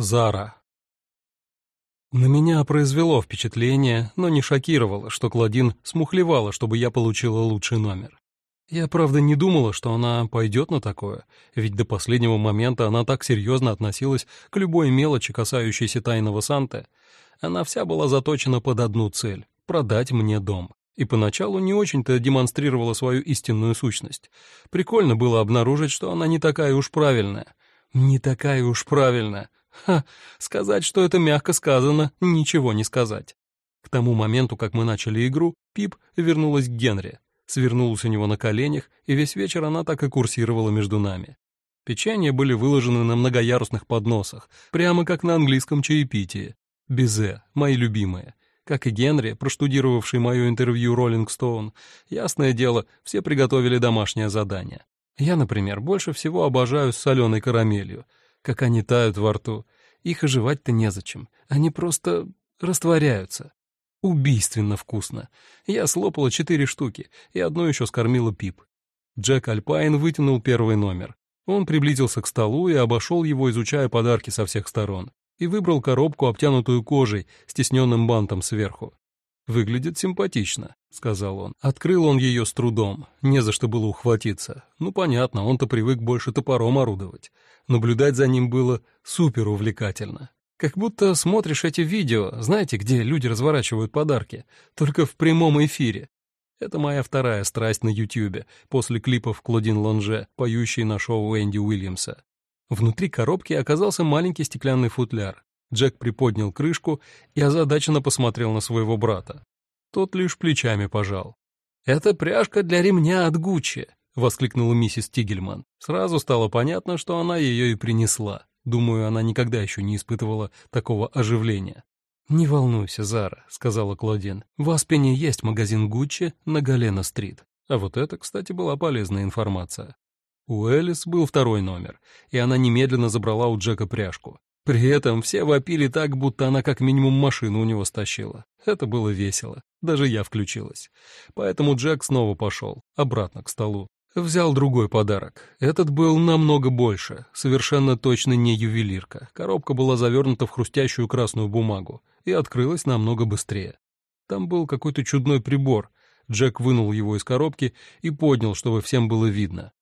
Зара. На меня произвело впечатление, но не шокировало, что Клодин смухлевала, чтобы я получила лучший номер. Я, правда, не думала, что она пойдет на такое, ведь до последнего момента она так серьезно относилась к любой мелочи, касающейся тайного Санты. Она вся была заточена под одну цель — продать мне дом. И поначалу не очень-то демонстрировала свою истинную сущность. Прикольно было обнаружить, что она не такая уж правильная. Не такая уж правильная. Ха, сказать, что это мягко сказано, ничего не сказать. К тому моменту, как мы начали игру, Пип вернулась к Генри, свернулась у него на коленях, и весь вечер она так и курсировала между нами. Печенья были выложены на многоярусных подносах, прямо как на английском чаепитии. Безе, мои любимые. Как и Генри, проштудировавший мое интервью Роллинг Стоун, ясное дело, все приготовили домашнее задание. Я, например, больше всего обожаю с соленой карамелью — как они тают во рту. Их оживать-то незачем. Они просто растворяются. Убийственно вкусно. Я слопала четыре штуки, и одну еще скормила Пип. Джек Альпайн вытянул первый номер. Он приблизился к столу и обошел его, изучая подарки со всех сторон, и выбрал коробку, обтянутую кожей, с тисненным бантом сверху. «Выглядит симпатично», — сказал он. Открыл он ее с трудом, не за что было ухватиться. Ну, понятно, он-то привык больше топором орудовать. Наблюдать за ним было супер увлекательно. Как будто смотришь эти видео, знаете, где люди разворачивают подарки, только в прямом эфире. Это моя вторая страсть на Ютьюбе, после клипов Клодин Лонже, поющей на шоу Энди Уильямса. Внутри коробки оказался маленький стеклянный футляр. Джек приподнял крышку и озадаченно посмотрел на своего брата. Тот лишь плечами пожал. «Это пряжка для ремня от Гуччи», — воскликнула миссис Тигельман. Сразу стало понятно, что она ее и принесла. Думаю, она никогда еще не испытывала такого оживления. «Не волнуйся, Зара», — сказала Клодин. «В Аспене есть магазин Гуччи на Галена-стрит». А вот это, кстати, была полезная информация. У Элис был второй номер, и она немедленно забрала у Джека пряжку. При этом все вопили так, будто она как минимум машину у него стащила. Это было весело. Даже я включилась. Поэтому Джек снова пошел, обратно к столу. Взял другой подарок. Этот был намного больше, совершенно точно не ювелирка. Коробка была завернута в хрустящую красную бумагу и открылась намного быстрее. Там был какой-то чудной прибор. Джек вынул его из коробки и поднял, чтобы всем было видно.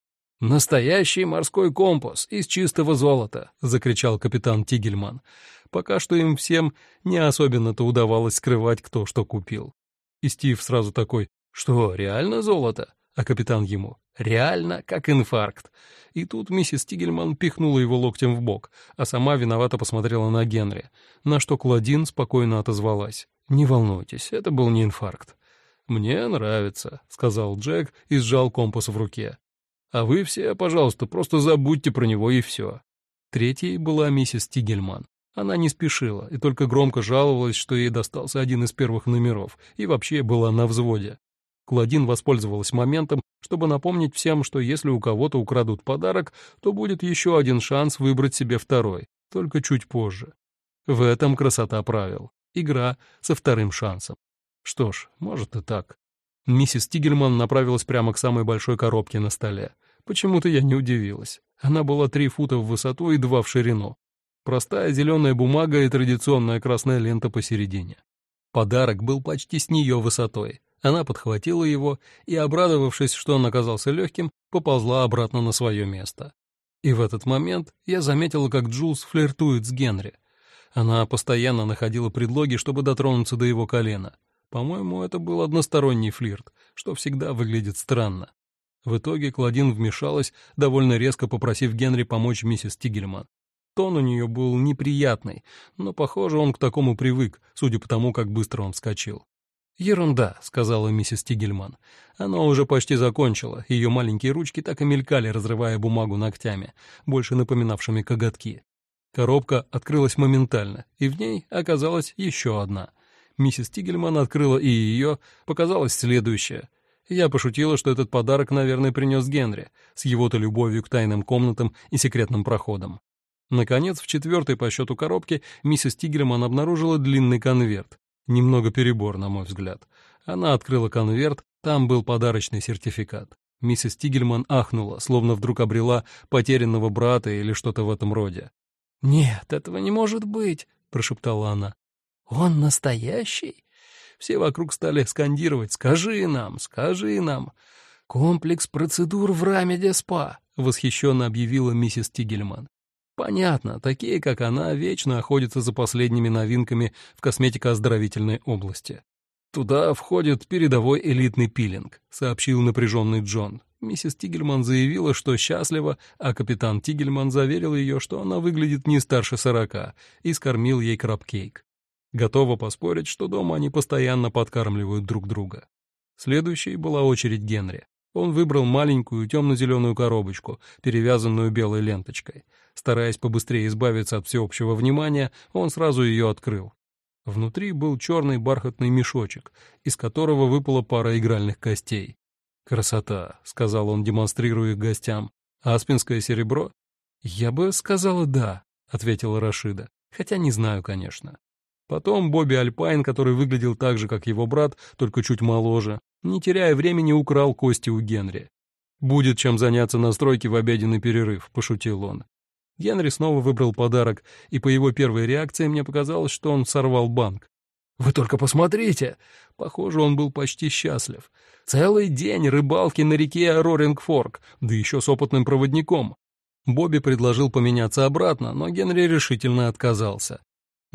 «Настоящий морской компас из чистого золота!» — закричал капитан Тигельман. Пока что им всем не особенно-то удавалось скрывать, кто что купил. И Стив сразу такой «Что, реально золото?» А капитан ему «Реально, как инфаркт». И тут миссис Тигельман пихнула его локтем в бок, а сама виновато посмотрела на Генри, на что Кладин спокойно отозвалась. «Не волнуйтесь, это был не инфаркт». «Мне нравится», — сказал Джек и сжал компас в руке. А вы все, пожалуйста, просто забудьте про него и все. Третьей была миссис Тигельман. Она не спешила и только громко жаловалась, что ей достался один из первых номеров, и вообще была на взводе. Кладин воспользовалась моментом, чтобы напомнить всем, что если у кого-то украдут подарок, то будет еще один шанс выбрать себе второй, только чуть позже. В этом красота правил. Игра со вторым шансом. Что ж, может и так. Миссис Тигельман направилась прямо к самой большой коробке на столе. Почему-то я не удивилась. Она была три фута в высоту и два в ширину. Простая зеленая бумага и традиционная красная лента посередине. Подарок был почти с нее высотой. Она подхватила его и, обрадовавшись, что он оказался легким, поползла обратно на свое место. И в этот момент я заметила, как Джулс флиртует с Генри. Она постоянно находила предлоги, чтобы дотронуться до его колена. По-моему, это был односторонний флирт, что всегда выглядит странно. В итоге Клодин вмешалась, довольно резко попросив Генри помочь миссис Тигельман. Тон у нее был неприятный, но, похоже, он к такому привык, судя по тому, как быстро он вскочил. «Ерунда», — сказала миссис Тигельман. Она уже почти закончила, ее маленькие ручки так и мелькали, разрывая бумагу ногтями, больше напоминавшими коготки. Коробка открылась моментально, и в ней оказалась еще одна — Миссис Тигельман открыла и ее, показалось следующее. Я пошутила, что этот подарок, наверное, принес Генри, с его-то любовью к тайным комнатам и секретным проходам. Наконец, в четвертой по счету коробке миссис Тигельман обнаружила длинный конверт. Немного перебор, на мой взгляд. Она открыла конверт, там был подарочный сертификат. Миссис Тигельман ахнула, словно вдруг обрела потерянного брата или что-то в этом роде. «Нет, этого не может быть», — прошептала она. «Он настоящий?» Все вокруг стали скандировать «Скажи нам, скажи нам». «Комплекс процедур в Рамеде СПА», — восхищенно объявила миссис Тигельман. Понятно, такие, как она, вечно охотятся за последними новинками в косметико-оздоровительной области. «Туда входит передовой элитный пилинг», — сообщил напряженный Джон. Миссис Тигельман заявила, что счастлива, а капитан Тигельман заверил ее, что она выглядит не старше сорока, и скормил ей крабкейк. Готова поспорить, что дома они постоянно подкармливают друг друга. Следующей была очередь Генри. Он выбрал маленькую темно-зеленую коробочку, перевязанную белой ленточкой. Стараясь побыстрее избавиться от всеобщего внимания, он сразу ее открыл. Внутри был черный бархатный мешочек, из которого выпала пара игральных костей. «Красота», — сказал он, демонстрируя их гостям. «Аспинское серебро?» «Я бы сказала «да», — ответила Рашида. «Хотя не знаю, конечно». Потом Бобби Альпайн, который выглядел так же, как его брат, только чуть моложе, не теряя времени, украл кости у Генри. «Будет чем заняться на стройке в обеденный перерыв», — пошутил он. Генри снова выбрал подарок, и по его первой реакции мне показалось, что он сорвал банк. «Вы только посмотрите!» Похоже, он был почти счастлив. Целый день рыбалки на реке Рорингфорк, да еще с опытным проводником. Бобби предложил поменяться обратно, но Генри решительно отказался.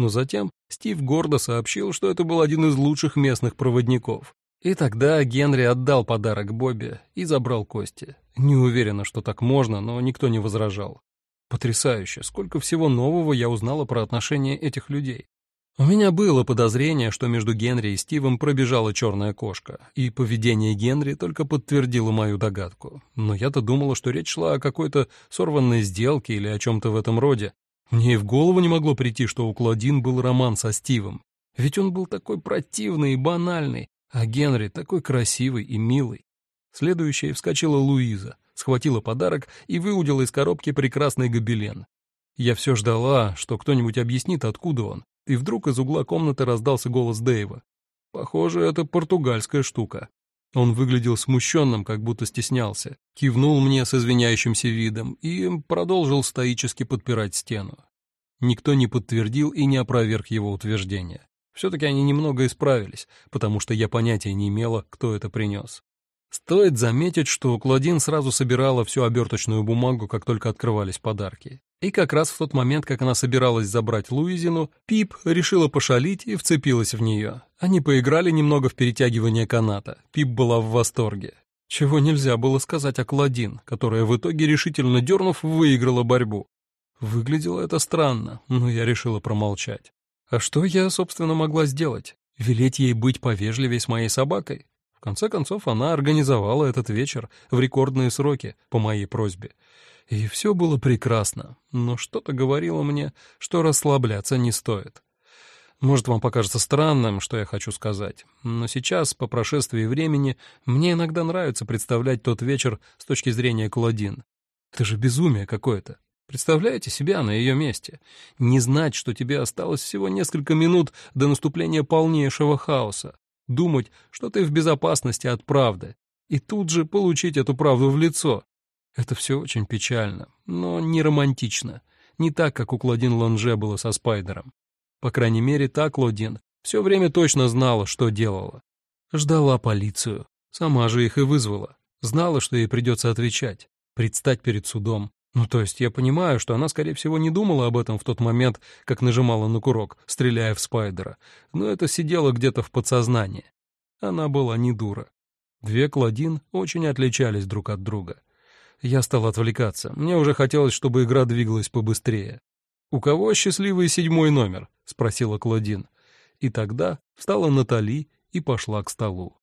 Но затем Стив гордо сообщил, что это был один из лучших местных проводников. И тогда Генри отдал подарок Бобби и забрал кости. Не уверена, что так можно, но никто не возражал. Потрясающе, сколько всего нового я узнала про отношения этих людей. У меня было подозрение, что между Генри и Стивом пробежала черная кошка, и поведение Генри только подтвердило мою догадку. Но я-то думала, что речь шла о какой-то сорванной сделке или о чем-то в этом роде, мне и в голову не могло прийти, что у Клодин был роман со Стивом. Ведь он был такой противный и банальный, а Генри такой красивый и милый. Следующая вскочила Луиза, схватила подарок и выудила из коробки прекрасный гобелен. Я все ждала, что кто-нибудь объяснит, откуда он, и вдруг из угла комнаты раздался голос Дэйва. Похоже, это португальская штука. Он выглядел смущенным, как будто стеснялся, кивнул мне с извиняющимся видом и продолжил стоически подпирать стену. Никто не подтвердил и не опроверг его утверждение. Все-таки они немного исправились, потому что я понятия не имела, кто это принес. Стоит заметить, что Клодин сразу собирала всю оберточную бумагу, как только открывались подарки. И как раз в тот момент, как она собиралась забрать Луизину, Пип решила пошалить и вцепилась в нее. Они поиграли немного в перетягивание каната. Пип была в восторге. Чего нельзя было сказать о Клодин, которая в итоге, решительно дернув, выиграла борьбу. Выглядело это странно, но я решила промолчать. А что я, собственно, могла сделать? Велеть ей быть повежливей с моей собакой? В конце концов, она организовала этот вечер в рекордные сроки по моей просьбе. И все было прекрасно, но что-то говорило мне, что расслабляться не стоит. Может, вам покажется странным, что я хочу сказать, но сейчас, по прошествии времени, мне иногда нравится представлять тот вечер с точки зрения Клодин. Это же безумие какое-то. Представляете себя на ее месте? Не знать, что тебе осталось всего несколько минут до наступления полнейшего хаоса думать, что ты в безопасности от правды, и тут же получить эту правду в лицо. Это все очень печально, но не романтично, не так, как у Клодин Ланже было со Спайдером. По крайней мере, так Клодин все время точно знала, что делала. Ждала полицию, сама же их и вызвала, знала, что ей придется отвечать, предстать перед судом, ну, то есть я понимаю, что она, скорее всего, не думала об этом в тот момент, как нажимала на курок, стреляя в Спайдера, но это сидело где-то в подсознании. Она была не дура. Две Клодин очень отличались друг от друга. Я стал отвлекаться. Мне уже хотелось, чтобы игра двигалась побыстрее. «У кого счастливый седьмой номер?» — спросила Клодин. И тогда встала Натали и пошла к столу.